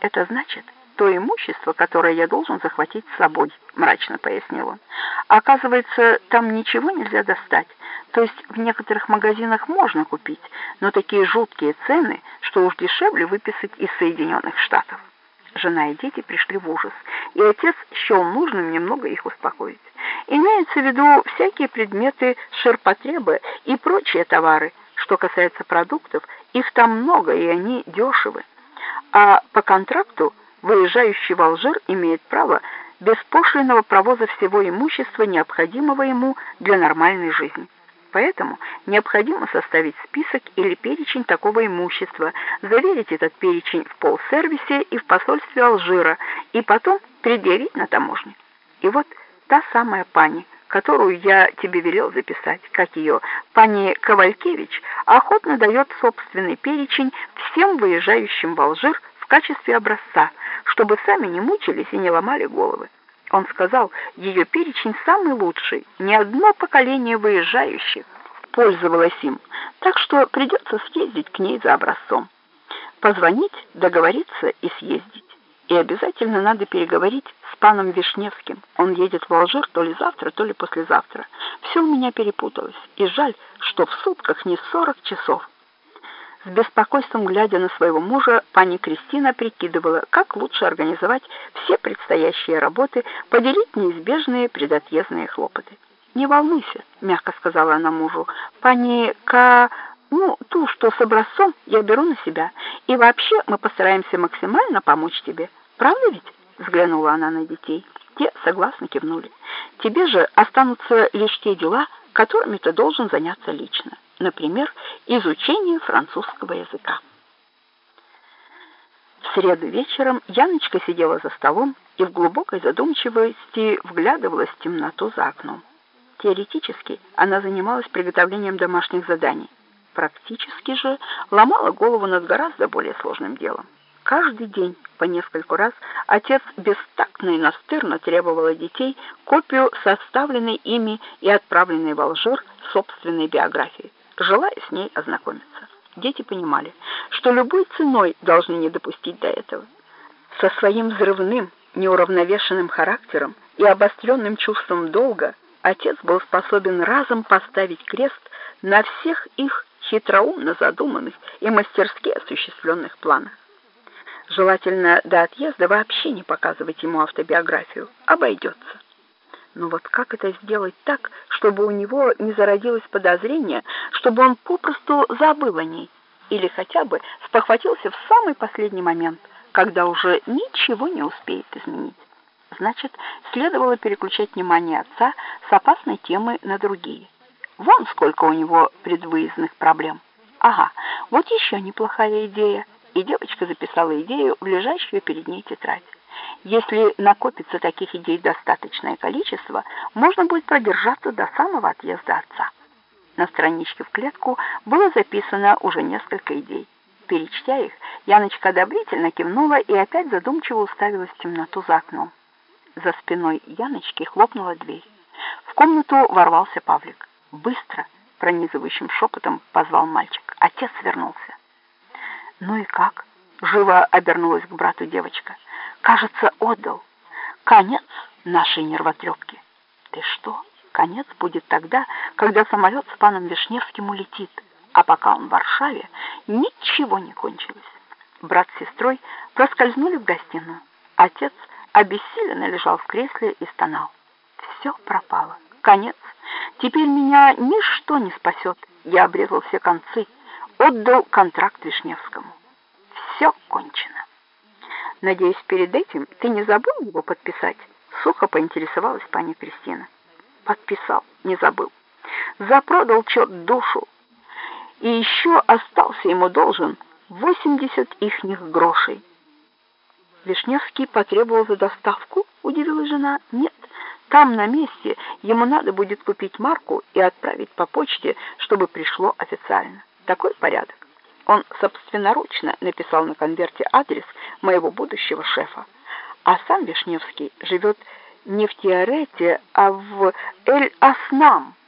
Это значит, то имущество, которое я должен захватить с собой, мрачно пояснил он. Оказывается, там ничего нельзя достать. То есть в некоторых магазинах можно купить, но такие жуткие цены, что уж дешевле выписать из Соединенных Штатов. Жена и дети пришли в ужас, и отец счел нужным немного их успокоить. Имеются в виду всякие предметы ширпотреба и прочие товары. Что касается продуктов, их там много, и они дешевы. А по контракту выезжающий в Алжир имеет право беспошлинного провоза всего имущества, необходимого ему для нормальной жизни. Поэтому необходимо составить список или перечень такого имущества, заверить этот перечень в полсервисе и в посольстве Алжира, и потом предъявить на таможне. И вот та самая пани, которую я тебе велел записать, как ее, пани Ковалькевич, охотно дает собственный перечень всем выезжающим в Алжир качестве образца, чтобы сами не мучились и не ломали головы. Он сказал, ее перечень самый лучший, ни одно поколение выезжающих пользовалось им, так что придется съездить к ней за образцом. Позвонить, договориться и съездить. И обязательно надо переговорить с паном Вишневским. Он едет в Алжир то ли завтра, то ли послезавтра. Все у меня перепуталось, и жаль, что в сутках не 40 часов. С беспокойством глядя на своего мужа, пани Кристина прикидывала, как лучше организовать все предстоящие работы, поделить неизбежные предотъездные хлопоты. «Не волнуйся», — мягко сказала она мужу, — «пани К... ну, ту, что с образцом, я беру на себя, и вообще мы постараемся максимально помочь тебе. Правда ведь?» — взглянула она на детей. Те согласно кивнули. «Тебе же останутся лишь те дела, которыми ты должен заняться лично» например, изучение французского языка. В среду вечером Яночка сидела за столом и в глубокой задумчивости вглядывалась в темноту за окном. Теоретически она занималась приготовлением домашних заданий. Практически же ломала голову над гораздо более сложным делом. Каждый день по нескольку раз отец бестактно и настырно требовал от детей копию составленной ими и отправленной в Алжир собственной биографии желая с ней ознакомиться. Дети понимали, что любой ценой должны не допустить до этого. Со своим взрывным, неуравновешенным характером и обостренным чувством долга отец был способен разом поставить крест на всех их хитроумно задуманных и мастерски осуществленных планах. Желательно до отъезда вообще не показывать ему автобиографию, обойдется. Но вот как это сделать так, чтобы у него не зародилось подозрение, чтобы он попросту забыл о ней или хотя бы спохватился в самый последний момент, когда уже ничего не успеет изменить? Значит, следовало переключать внимание отца с опасной темы на другие. Вон сколько у него предвыездных проблем. Ага, вот еще неплохая идея. И девочка записала идею в лежащую перед ней тетрадь. Если накопится таких идей достаточное количество, можно будет продержаться до самого отъезда отца. На страничке в клетку было записано уже несколько идей. Перечтя их, Яночка одобрительно кивнула и опять задумчиво уставилась в темноту за окном. За спиной Яночки хлопнула дверь. В комнату ворвался Павлик. «Быстро!» — пронизывающим шепотом позвал мальчик. Отец вернулся. «Ну и как?» — живо обернулась к брату девочка кажется, отдал. Конец нашей нервотрепки. Ты что? Конец будет тогда, когда самолет с паном Вишневским улетит, а пока он в Варшаве, ничего не кончилось. Брат с сестрой проскользнули в гостиную. Отец обессиленно лежал в кресле и стонал. Все пропало. Конец. Теперь меня ничто не спасет. Я обрезал все концы. Отдал контракт Вишневскому. Все кончено. Надеюсь, перед этим ты не забыл его подписать? Сухо поинтересовалась пани Кристина. Подписал, не забыл. Запродал черт душу. И еще остался ему должен 80 ихних грошей. Вишневский потребовал за доставку, удивилась жена. Нет, там на месте ему надо будет купить марку и отправить по почте, чтобы пришло официально. Такой порядок. Он собственноручно написал на конверте адрес моего будущего шефа. А сам Вишневский живет не в Тиарете, а в Эль-Аснам.